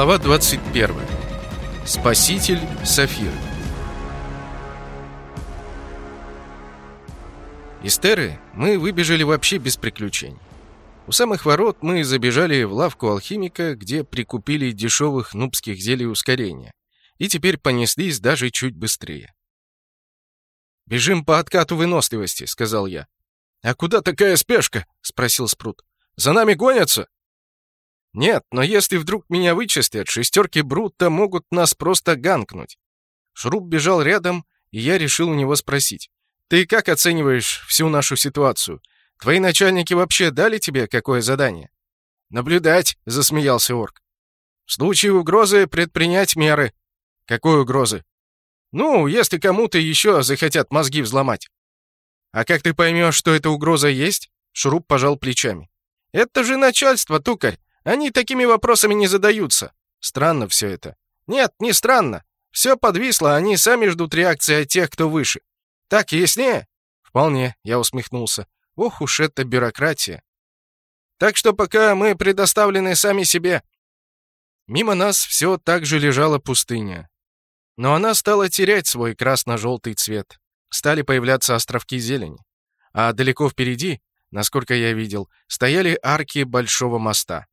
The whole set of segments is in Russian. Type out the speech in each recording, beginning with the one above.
Глава 21. Спаситель Сафир. Из Терры мы выбежали вообще без приключений. У самых ворот мы забежали в лавку алхимика, где прикупили дешевых нубских зелий ускорения, и теперь понеслись даже чуть быстрее. «Бежим по откату выносливости», — сказал я. «А куда такая спешка?» — спросил Спрут. «За нами гонятся?» «Нет, но если вдруг меня вычистят, шестерки Брутта могут нас просто ганкнуть». Шруб бежал рядом, и я решил у него спросить. «Ты как оцениваешь всю нашу ситуацию? Твои начальники вообще дали тебе какое задание?» «Наблюдать», — засмеялся орк. «В случае угрозы предпринять меры». «Какой угрозы?» «Ну, если кому-то еще захотят мозги взломать». «А как ты поймешь, что эта угроза есть?» Шруб пожал плечами. «Это же начальство, тукарь. Они такими вопросами не задаются. Странно все это. Нет, не странно. Все подвисло, они сами ждут реакции от тех, кто выше. Так яснее? Вполне, я усмехнулся. Ох уж эта бюрократия. Так что пока мы предоставлены сами себе. Мимо нас все так же лежала пустыня. Но она стала терять свой красно-желтый цвет. Стали появляться островки зелени. А далеко впереди, насколько я видел, стояли арки большого моста.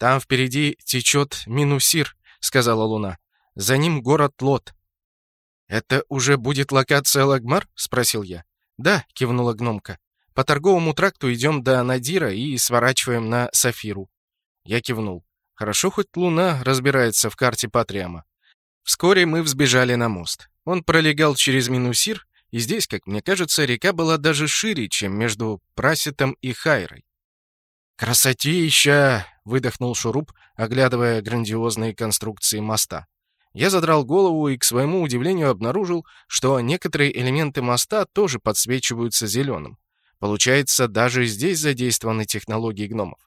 «Там впереди течет Минусир», — сказала Луна. «За ним город Лот». «Это уже будет локация Лагмар?» — спросил я. «Да», — кивнула гномка. «По торговому тракту идем до Надира и сворачиваем на Сафиру». Я кивнул. Хорошо, хоть Луна разбирается в карте Патриама. Вскоре мы взбежали на мост. Он пролегал через Минусир, и здесь, как мне кажется, река была даже шире, чем между Праситом и Хайрой. «Красотища!» — выдохнул Шуруп, оглядывая грандиозные конструкции моста. Я задрал голову и, к своему удивлению, обнаружил, что некоторые элементы моста тоже подсвечиваются зеленым. Получается, даже здесь задействованы технологии гномов.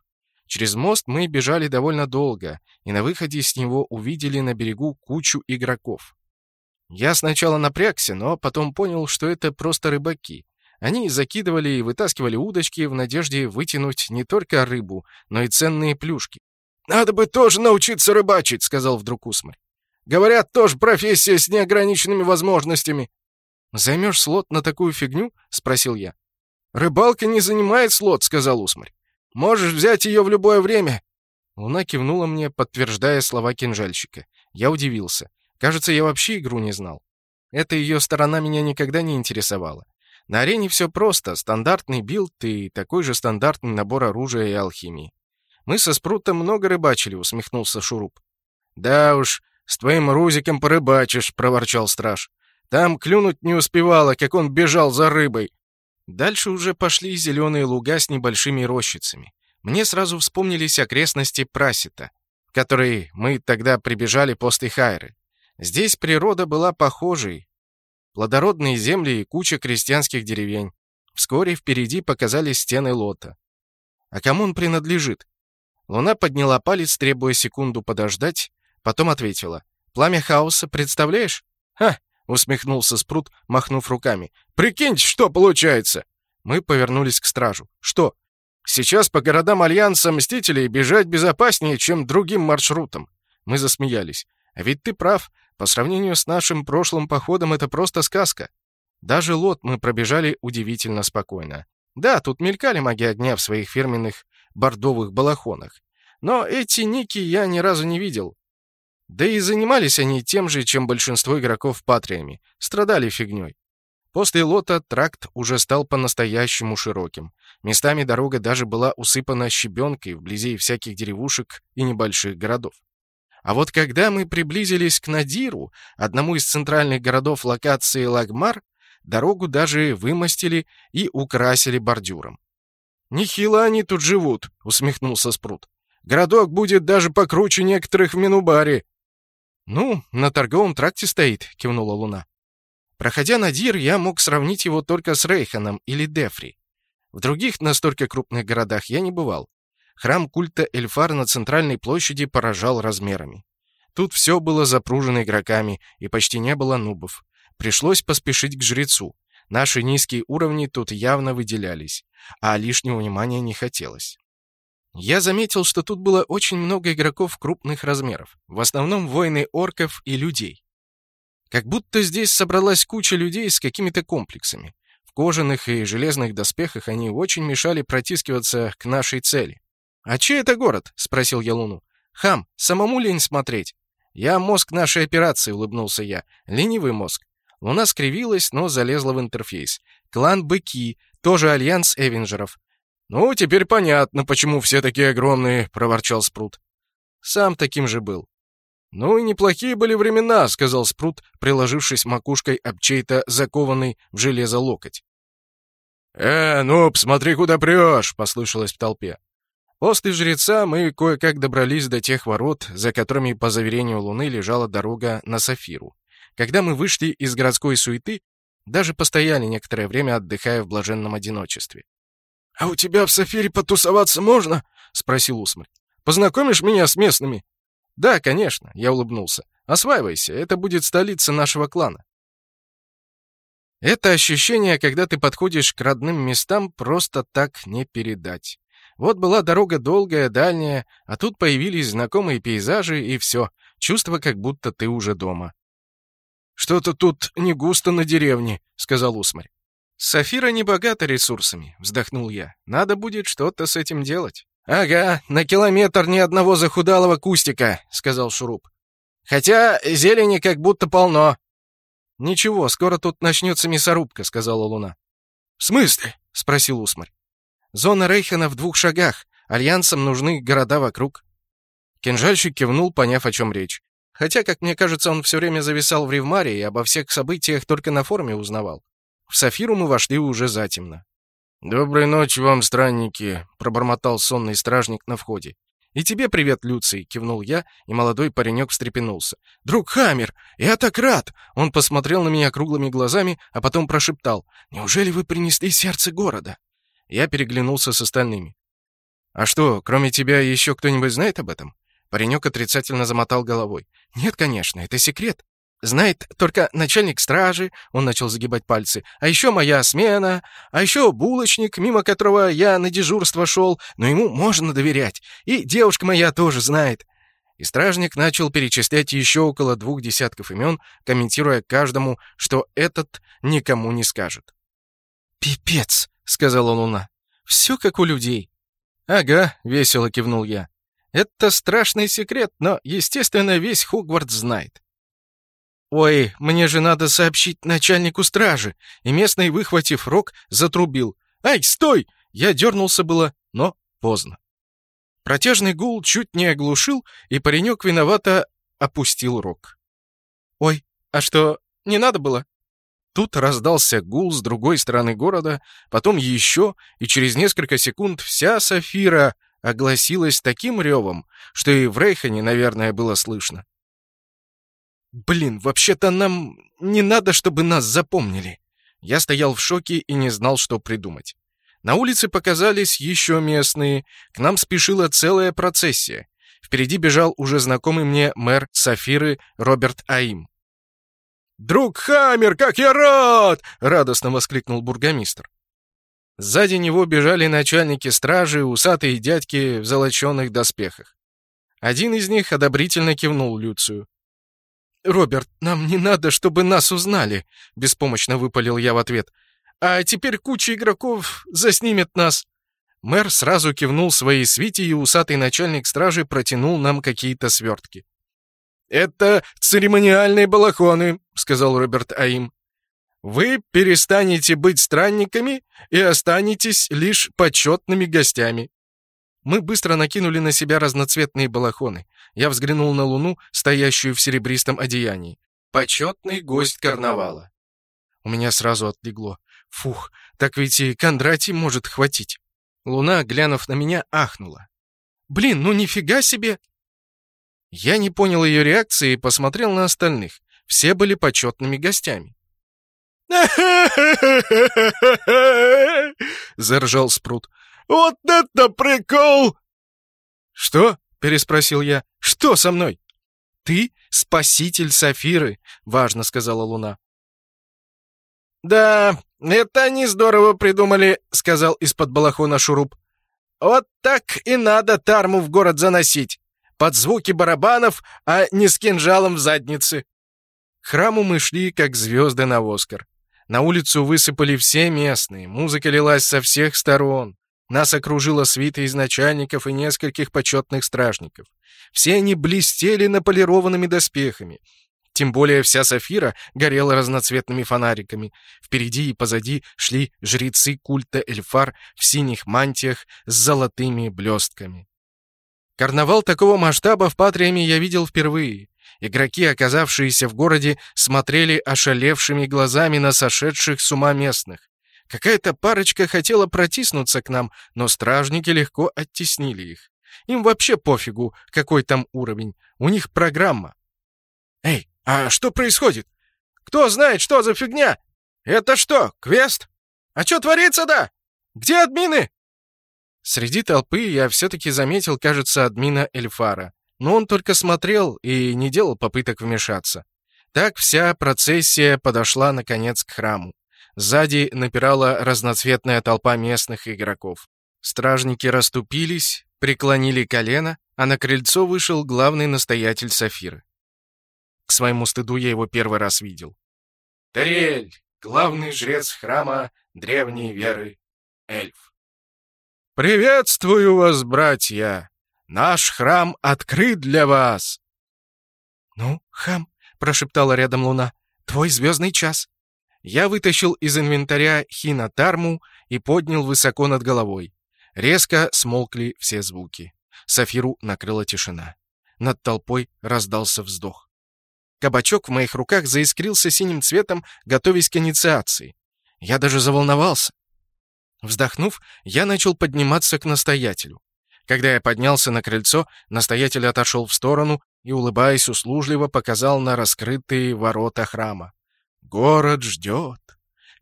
Через мост мы бежали довольно долго, и на выходе с него увидели на берегу кучу игроков. Я сначала напрягся, но потом понял, что это просто рыбаки. Они закидывали и вытаскивали удочки в надежде вытянуть не только рыбу, но и ценные плюшки. «Надо бы тоже научиться рыбачить», — сказал вдруг Усмарь. «Говорят, тоже профессия с неограниченными возможностями». «Займешь слот на такую фигню?» — спросил я. «Рыбалка не занимает слот», — сказал Усмарь. «Можешь взять ее в любое время». Луна кивнула мне, подтверждая слова кинжальщика. Я удивился. Кажется, я вообще игру не знал. Эта ее сторона меня никогда не интересовала. На арене все просто, стандартный билд и такой же стандартный набор оружия и алхимии. Мы со Спрутом много рыбачили, усмехнулся Шуруп. Да уж, с твоим Рузиком порыбачишь, проворчал страж. Там клюнуть не успевало, как он бежал за рыбой. Дальше уже пошли зеленые луга с небольшими рощицами. Мне сразу вспомнились окрестности Прасита, в которые мы тогда прибежали после Хайры. Здесь природа была похожей, плодородные земли и куча крестьянских деревень. Вскоре впереди показались стены лота. А кому он принадлежит? Луна подняла палец, требуя секунду подождать, потом ответила. «Пламя хаоса, представляешь?» «Ха!» — усмехнулся Спрут, махнув руками. «Прикиньте, что получается!» Мы повернулись к стражу. «Что? Сейчас по городам Альянса Мстителей бежать безопаснее, чем другим маршрутом». Мы засмеялись. «А ведь ты прав. По сравнению с нашим прошлым походом это просто сказка. Даже лот мы пробежали удивительно спокойно. Да, тут мелькали маги огня в своих фирменных бордовых балахонах. Но эти ники я ни разу не видел. Да и занимались они тем же, чем большинство игроков патриями. Страдали фигней. После лота тракт уже стал по-настоящему широким. Местами дорога даже была усыпана щебенкой вблизи всяких деревушек и небольших городов. А вот когда мы приблизились к Надиру, одному из центральных городов локации Лагмар, дорогу даже вымостили и украсили бордюром. «Нехило они тут живут», — усмехнулся Спрут. «Городок будет даже покруче некоторых в Минубаре». «Ну, на торговом тракте стоит», — кивнула Луна. Проходя Надир, я мог сравнить его только с Рейханом или Дефри. В других настолько крупных городах я не бывал. Храм культа Эльфар на центральной площади поражал размерами. Тут все было запружено игроками, и почти не было нубов. Пришлось поспешить к жрецу. Наши низкие уровни тут явно выделялись, а лишнего внимания не хотелось. Я заметил, что тут было очень много игроков крупных размеров, в основном воины орков и людей. Как будто здесь собралась куча людей с какими-то комплексами. В кожаных и железных доспехах они очень мешали протискиваться к нашей цели. «А чей это город?» — спросил я Луну. «Хам, самому лень смотреть». «Я мозг нашей операции», — улыбнулся я. «Ленивый мозг». Луна скривилась, но залезла в интерфейс. «Клан Быки, тоже альянс Эвенджеров. «Ну, теперь понятно, почему все такие огромные», — проворчал Спрут. «Сам таким же был». «Ну и неплохие были времена», — сказал Спрут, приложившись макушкой об чей-то закованный в железо локоть. «Э, ну, посмотри, куда прешь!» — послышалось в толпе. После жреца мы кое-как добрались до тех ворот, за которыми, по заверению Луны, лежала дорога на Сафиру. Когда мы вышли из городской суеты, даже постояли некоторое время, отдыхая в блаженном одиночестве. «А у тебя в Сафире потусоваться можно?» — спросил Усмарь. «Познакомишь меня с местными?» «Да, конечно», — я улыбнулся. «Осваивайся, это будет столица нашего клана». Это ощущение, когда ты подходишь к родным местам, просто так не передать. Вот была дорога долгая, дальняя, а тут появились знакомые пейзажи, и все. Чувство, как будто ты уже дома. «Что-то тут не густо на деревне», — сказал Усмарь. «Сафира не богата ресурсами», — вздохнул я. «Надо будет что-то с этим делать». «Ага, на километр ни одного захудалого кустика», — сказал Шуруп. «Хотя зелени как будто полно». «Ничего, скоро тут начнется мясорубка», — сказала Луна. «В смысле?» — спросил Усмарь. «Зона Рейхена в двух шагах. Альянсам нужны города вокруг». Кинжальщик кивнул, поняв, о чем речь. Хотя, как мне кажется, он все время зависал в Ревмаре и обо всех событиях только на форуме узнавал. В Сафиру мы вошли уже затемно. «Доброй ночи вам, странники», — пробормотал сонный стражник на входе. «И тебе привет, Люций!» — кивнул я, и молодой паренек встрепенулся. «Друг Хаммер, я так рад!» Он посмотрел на меня круглыми глазами, а потом прошептал. «Неужели вы принесли сердце города?» Я переглянулся с остальными. «А что, кроме тебя еще кто-нибудь знает об этом?» Паренек отрицательно замотал головой. «Нет, конечно, это секрет. Знает только начальник стражи, он начал загибать пальцы, а еще моя смена, а еще булочник, мимо которого я на дежурство шел, но ему можно доверять. И девушка моя тоже знает. И стражник начал перечислять еще около двух десятков имен, комментируя каждому, что этот никому не скажет. «Пипец!» — сказала Луна. «Все как у людей». «Ага», — весело кивнул я. «Это страшный секрет, но, естественно, весь Хогвартс знает». «Ой, мне же надо сообщить начальнику стражи!» И местный, выхватив рог, затрубил. «Ай, стой!» Я дернулся было, но поздно. Протяжный гул чуть не оглушил, и паренек виновато опустил рог. «Ой, а что, не надо было?» Тут раздался гул с другой стороны города, потом еще, и через несколько секунд вся Сафира огласилась таким ревом, что и в Рейхане, наверное, было слышно. «Блин, вообще-то нам не надо, чтобы нас запомнили». Я стоял в шоке и не знал, что придумать. На улице показались еще местные, к нам спешила целая процессия. Впереди бежал уже знакомый мне мэр Сафиры Роберт Аим. «Друг Хаммер, как я рад!» — радостно воскликнул бургомистр. Сзади него бежали начальники стражи, усатые дядьки в золоченных доспехах. Один из них одобрительно кивнул Люцию. «Роберт, нам не надо, чтобы нас узнали», — беспомощно выпалил я в ответ. «А теперь куча игроков заснимет нас». Мэр сразу кивнул своей свите, и усатый начальник стражи протянул нам какие-то свертки. «Это церемониальные балахоны», — сказал Роберт Аим. «Вы перестанете быть странниками и останетесь лишь почетными гостями». Мы быстро накинули на себя разноцветные балахоны. Я взглянул на луну, стоящую в серебристом одеянии. Почетный гость карнавала. У меня сразу отлегло. Фух, так ведь и Кондратий может хватить. Луна, глянув на меня, ахнула. «Блин, ну нифига себе!» Я не понял ее реакции и посмотрел на остальных. Все были почетными гостями. заржал Спрут. «Вот это прикол!» «Что?» — переспросил я. «Что со мной?» «Ты спаситель Сафиры», — важно сказала Луна. «Да, это они здорово придумали», — сказал из-под балахона Шуруп. Вот так и надо Тарму в город заносить. Под звуки барабанов, а не с кинжалом в заднице. К храму мы шли, как звезды на Оскар. На улицу высыпали все местные, музыка лилась со всех сторон. Нас окружила свита из начальников и нескольких почетных стражников. Все они блестели наполированными доспехами. Тем более вся Сафира горела разноцветными фонариками. Впереди и позади шли жрецы культа Эльфар в синих мантиях с золотыми блестками. Карнавал такого масштаба в Патриаме я видел впервые. Игроки, оказавшиеся в городе, смотрели ошалевшими глазами на сошедших с ума местных. Какая-то парочка хотела протиснуться к нам, но стражники легко оттеснили их. Им вообще пофигу, какой там уровень. У них программа. «Эй, а что происходит? Кто знает, что за фигня? Это что, квест? А что творится-то? Где админы?» Среди толпы я все-таки заметил, кажется, админа Эльфара но он только смотрел и не делал попыток вмешаться. Так вся процессия подошла, наконец, к храму. Сзади напирала разноцветная толпа местных игроков. Стражники расступились, преклонили колено, а на крыльцо вышел главный настоятель Сафиры. К своему стыду я его первый раз видел. «Тариэль, главный жрец храма древней веры, эльф». «Приветствую вас, братья!» Наш храм открыт для вас!» «Ну, хам», — прошептала рядом луна, — «твой звездный час». Я вытащил из инвентаря хинотарму и поднял высоко над головой. Резко смолкли все звуки. Сафиру накрыла тишина. Над толпой раздался вздох. Кабачок в моих руках заискрился синим цветом, готовясь к инициации. Я даже заволновался. Вздохнув, я начал подниматься к настоятелю. Когда я поднялся на крыльцо, настоятель отошел в сторону и, улыбаясь услужливо, показал на раскрытые ворота храма. «Город ждет!»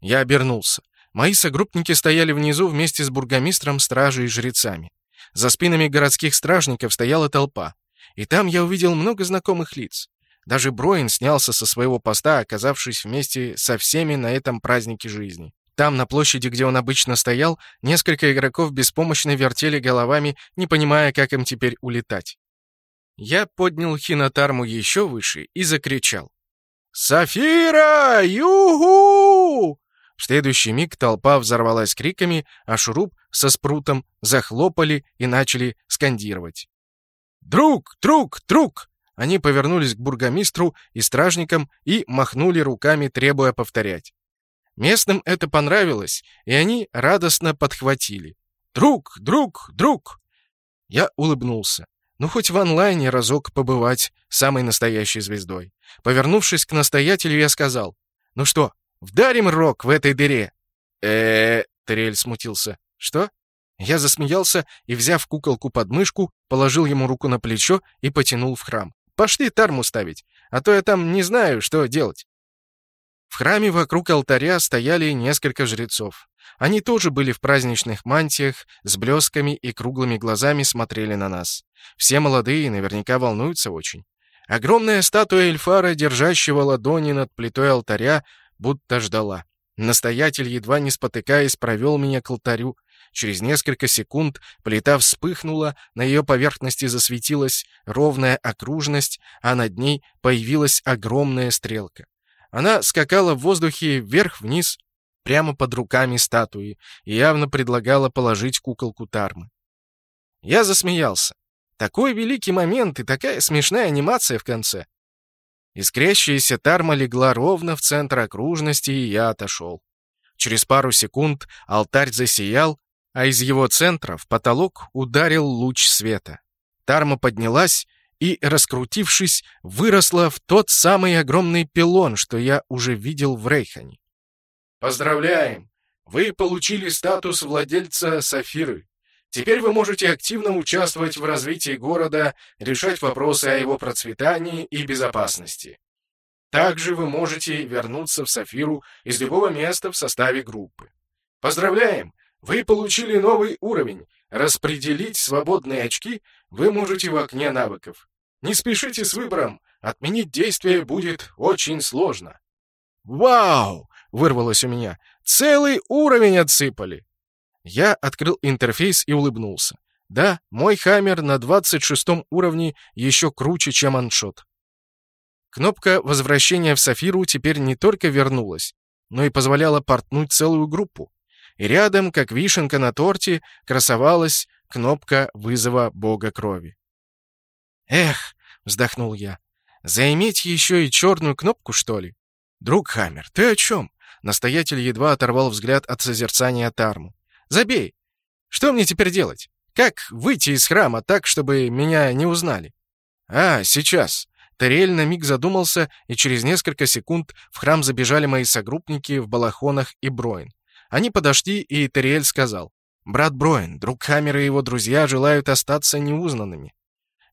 Я обернулся. Мои согруппники стояли внизу вместе с бургомистром, стражей и жрецами. За спинами городских стражников стояла толпа. И там я увидел много знакомых лиц. Даже Броин снялся со своего поста, оказавшись вместе со всеми на этом празднике жизни. Там, на площади, где он обычно стоял, несколько игроков беспомощно вертели головами, не понимая, как им теперь улетать. Я поднял хинотарму еще выше и закричал. «Сафира! Юху!" В следующий миг толпа взорвалась криками, а шуруп со спрутом захлопали и начали скандировать. «Друг! Друг! Друг!» Они повернулись к бургомистру и стражникам и махнули руками, требуя повторять. Местным это понравилось, и они радостно подхватили. «Друг! Друг! Друг!» Я улыбнулся. Ну, хоть в онлайне разок побывать самой настоящей звездой. Повернувшись к настоятелю, я сказал. «Ну что, вдарим рок в этой дыре?» э Терель смутился. «Что?» Я засмеялся и, взяв куколку под мышку, положил ему руку на плечо и потянул в храм. «Пошли тарму ставить, а то я там не знаю, что делать». В храме вокруг алтаря стояли несколько жрецов. Они тоже были в праздничных мантиях, с блесками и круглыми глазами смотрели на нас. Все молодые наверняка волнуются очень. Огромная статуя Эльфара, держащего ладони над плитой алтаря, будто ждала. Настоятель, едва не спотыкаясь, провел меня к алтарю. Через несколько секунд плита вспыхнула, на ее поверхности засветилась ровная окружность, а над ней появилась огромная стрелка. Она скакала в воздухе вверх-вниз, прямо под руками статуи, и явно предлагала положить куколку Тармы. Я засмеялся. Такой великий момент и такая смешная анимация в конце. Искрящаяся Тарма легла ровно в центр окружности, и я отошел. Через пару секунд алтарь засиял, а из его центра в потолок ударил луч света. Тарма поднялась и, раскрутившись, выросла в тот самый огромный пилон, что я уже видел в Рейхане. «Поздравляем! Вы получили статус владельца Сафиры. Теперь вы можете активно участвовать в развитии города, решать вопросы о его процветании и безопасности. Также вы можете вернуться в Сафиру из любого места в составе группы. Поздравляем! Вы получили новый уровень. Распределить свободные очки вы можете в окне навыков. Не спешите с выбором, отменить действие будет очень сложно. «Вау!» — вырвалось у меня. «Целый уровень отсыпали!» Я открыл интерфейс и улыбнулся. Да, мой хаммер на 26 уровне еще круче, чем аншот. Кнопка возвращения в Сафиру теперь не только вернулась, но и позволяла портнуть целую группу. И рядом, как вишенка на торте, красовалась кнопка вызова бога крови. «Эх!» — вздохнул я. «Заиметь еще и черную кнопку, что ли?» «Друг Хаммер, ты о чем?» Настоятель едва оторвал взгляд от созерцания Тарму. «Забей! Что мне теперь делать? Как выйти из храма так, чтобы меня не узнали?» «А, сейчас!» Тариэль на миг задумался, и через несколько секунд в храм забежали мои согруппники в балахонах и Броин. Они подошли, и Тариэль сказал, «Брат Броин, друг Хаммера и его друзья желают остаться неузнанными».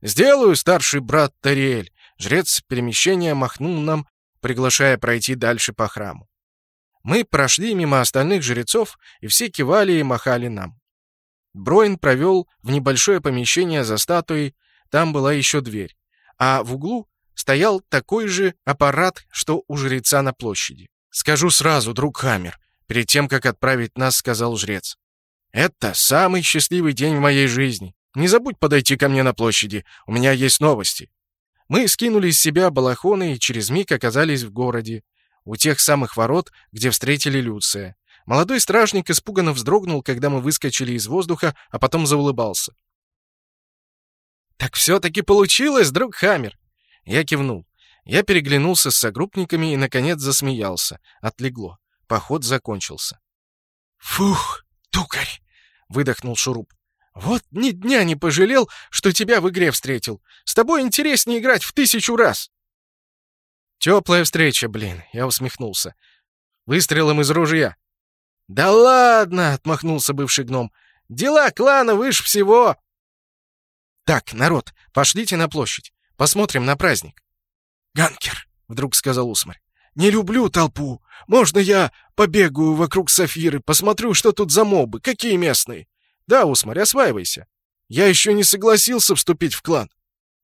«Сделаю, старший брат Тариэль!» Жрец перемещения махнул нам, приглашая пройти дальше по храму. Мы прошли мимо остальных жрецов, и все кивали и махали нам. Броин провел в небольшое помещение за статуей, там была еще дверь, а в углу стоял такой же аппарат, что у жреца на площади. «Скажу сразу, друг Хаммер», — перед тем, как отправить нас, сказал жрец. «Это самый счастливый день в моей жизни. Не забудь подойти ко мне на площади, у меня есть новости». Мы скинули из себя балахоны и через миг оказались в городе, у тех самых ворот, где встретили Люция. Молодой стражник испуганно вздрогнул, когда мы выскочили из воздуха, а потом заулыбался. «Так все-таки получилось, друг Хаммер!» Я кивнул. Я переглянулся с согруппниками и, наконец, засмеялся. Отлегло. Поход закончился. «Фух, тукарь!» — выдохнул Шуруп. «Вот ни дня не пожалел, что тебя в игре встретил. С тобой интереснее играть в тысячу раз!» «Теплая встреча, блин!» — я усмехнулся. «Выстрелом из ружья!» «Да ладно!» — отмахнулся бывший гном. «Дела клана выше всего!» «Так, народ, пошлите на площадь. Посмотрим на праздник». «Ганкер», — вдруг сказал Усмарь, — «не люблю толпу. Можно я побегаю вокруг Сафиры, посмотрю, что тут за мобы, какие местные?» «Да, Усмарь, осваивайся. Я еще не согласился вступить в клан».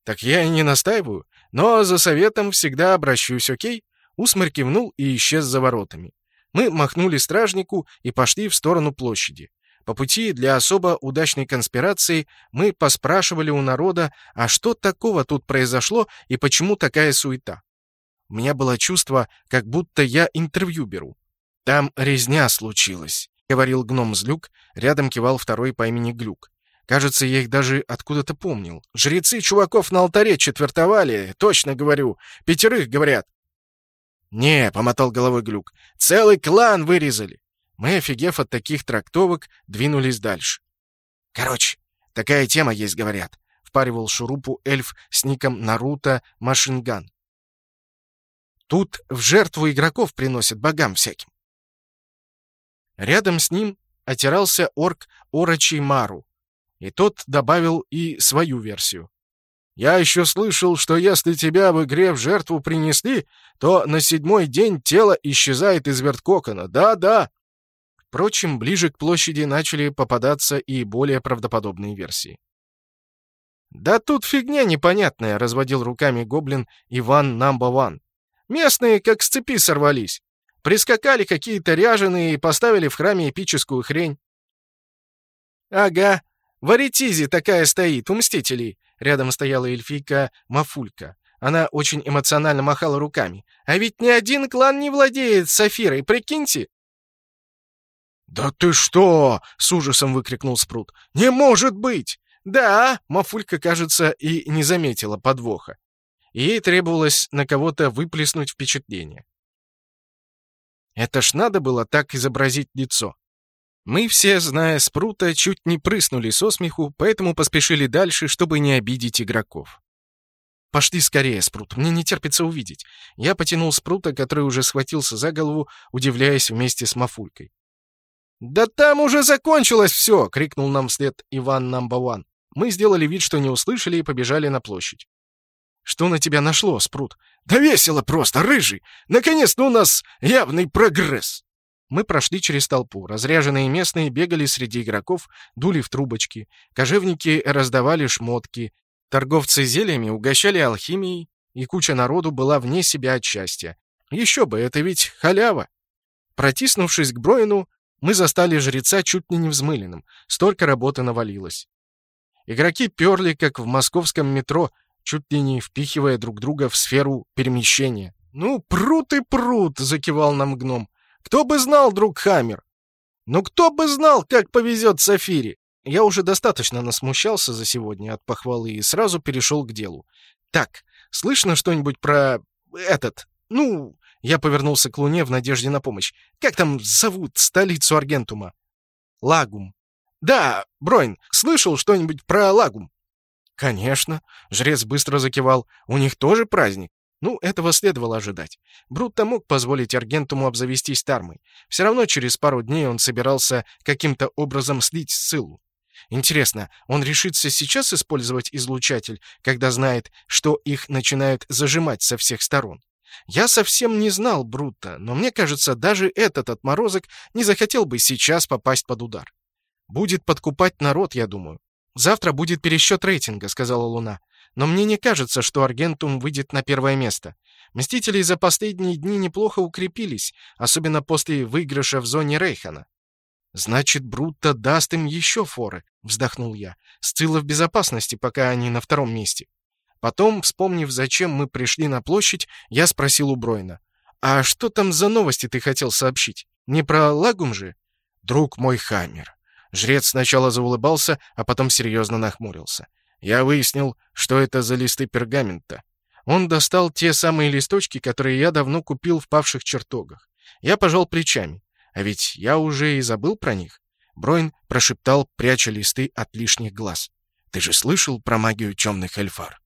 «Так я и не настаиваю, но за советом всегда обращусь, окей?» Усмарь кивнул и исчез за воротами. Мы махнули стражнику и пошли в сторону площади. По пути для особо удачной конспирации мы поспрашивали у народа, а что такого тут произошло и почему такая суета. У меня было чувство, как будто я интервью беру. «Там резня случилась», — говорил гном Злюк, рядом кивал второй по имени Глюк. Кажется, я их даже откуда-то помнил. Жрецы чуваков на алтаре четвертовали, точно говорю. Пятерых, говорят. «Не», — помотал головой Глюк, — «целый клан вырезали. Мы, офигев от таких трактовок, двинулись дальше. «Короче, такая тема есть, говорят», — впаривал шурупу эльф с ником Наруто Машинган. «Тут в жертву игроков приносят богам всяким». Рядом с ним отирался орк Орочий Мару, и тот добавил и свою версию. «Я еще слышал, что если тебя в игре в жертву принесли, то на седьмой день тело исчезает из верткокона. Да-да, Впрочем, ближе к площади начали попадаться и более правдоподобные версии. «Да тут фигня непонятная», — разводил руками гоблин Иван Намба Ван. «Местные как с цепи сорвались. Прискакали какие-то ряженые и поставили в храме эпическую хрень». «Ага, в Аритизе такая стоит, у Мстителей». Рядом стояла эльфийка Мафулька. Она очень эмоционально махала руками. «А ведь ни один клан не владеет Сафирой, прикиньте!» «Да ты что!» — с ужасом выкрикнул Спрут. «Не может быть!» «Да!» — Мафулька, кажется, и не заметила подвоха. ей требовалось на кого-то выплеснуть впечатление. Это ж надо было так изобразить лицо. Мы все, зная Спрута, чуть не прыснули со смеху, поэтому поспешили дальше, чтобы не обидеть игроков. «Пошли скорее, Спрут, мне не терпится увидеть». Я потянул Спрута, который уже схватился за голову, удивляясь вместе с Мафулькой. «Да там уже закончилось все!» — крикнул нам вслед Иван Намбаван. Мы сделали вид, что не услышали, и побежали на площадь. «Что на тебя нашло, Спрут?» «Да весело просто, рыжий! Наконец-то у нас явный прогресс!» Мы прошли через толпу. Разряженные местные бегали среди игроков, дули в трубочки. Кожевники раздавали шмотки. Торговцы зельями угощали алхимией, и куча народу была вне себя от счастья. Еще бы, это ведь халява! Протиснувшись к Броину, Мы застали жреца чуть ли не взмыленным. Столько работы навалилось. Игроки перли, как в московском метро, чуть ли не впихивая друг друга в сферу перемещения. «Ну, прут и прут!» — закивал нам гном. «Кто бы знал, друг Хаммер! Ну, кто бы знал, как повезет Сафире!» Я уже достаточно насмущался за сегодня от похвалы и сразу перешел к делу. «Так, слышно что-нибудь про... этот... ну...» Я повернулся к Луне в надежде на помощь. «Как там зовут столицу Аргентума?» «Лагум». «Да, Бройн, слышал что-нибудь про Лагум?» «Конечно», — жрец быстро закивал. «У них тоже праздник». Ну, этого следовало ожидать. Брутто мог позволить Аргентуму обзавестись Тармой. Все равно через пару дней он собирался каким-то образом слить Сциллу. Интересно, он решится сейчас использовать излучатель, когда знает, что их начинают зажимать со всех сторон? Я совсем не знал Брутто, но мне кажется, даже этот отморозок не захотел бы сейчас попасть под удар. Будет подкупать народ, я думаю. Завтра будет пересчет рейтинга, сказала Луна. Но мне не кажется, что Аргентум выйдет на первое место. Мстители за последние дни неплохо укрепились, особенно после выигрыша в зоне Рейхана. «Значит, Брутто даст им еще форы», — вздохнул я. «Сцилла в безопасности, пока они на втором месте». Потом, вспомнив, зачем мы пришли на площадь, я спросил у Бройна. «А что там за новости ты хотел сообщить? Не про Лагум же?» «Друг мой Хаммер». Жрец сначала заулыбался, а потом серьезно нахмурился. Я выяснил, что это за листы пергамента. Он достал те самые листочки, которые я давно купил в павших чертогах. Я пожал плечами. А ведь я уже и забыл про них. Бройн прошептал, пряча листы от лишних глаз. «Ты же слышал про магию темных эльфар?»